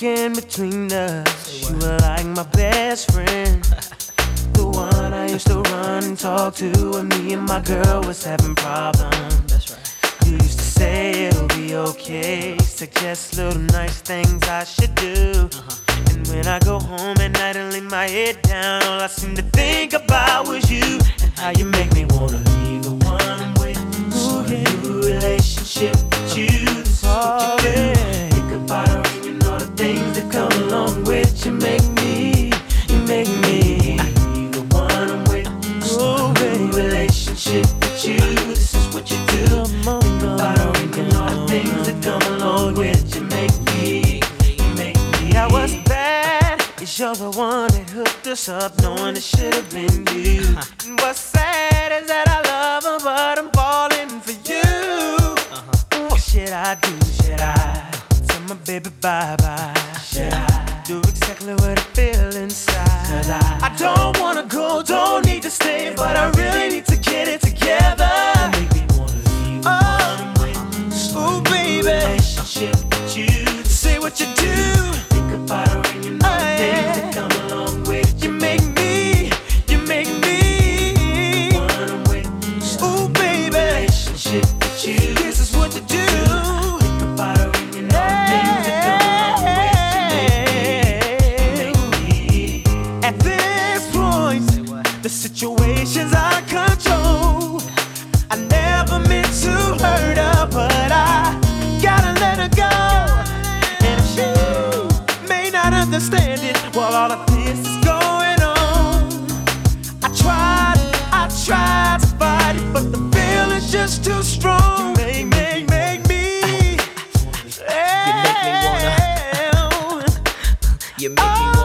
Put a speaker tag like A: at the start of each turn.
A: between us. You were like my best friend. The one I used to run and talk to when me and my girl was having problems.
B: That's right.
A: You used to say it'll be okay. Suggest little nice things I should do.
B: Uh-huh.
A: And when I go home at night and lay my head down, all I seem to think about was you
C: and how you make me wanna be the one. With you. This is what you do.
A: Her and you know the things that
C: come along with you. Make me, you make me. I was
A: bad. Cause you're the one that hooked us up, knowing it should have been you. Uh-huh. And what's sad is that I love her, but I'm falling for you. What should I do? Should I tell my baby bye bye? Should I do exactly what I feel inside? I, I don't wanna go, don't need to stay, but I really need
C: With you. Say
A: what you do. Understand it while all of this is going on, I tried, I tried to fight it, but the feeling's just too strong. You make, make, make me. You make me wanna.
B: You make me oh,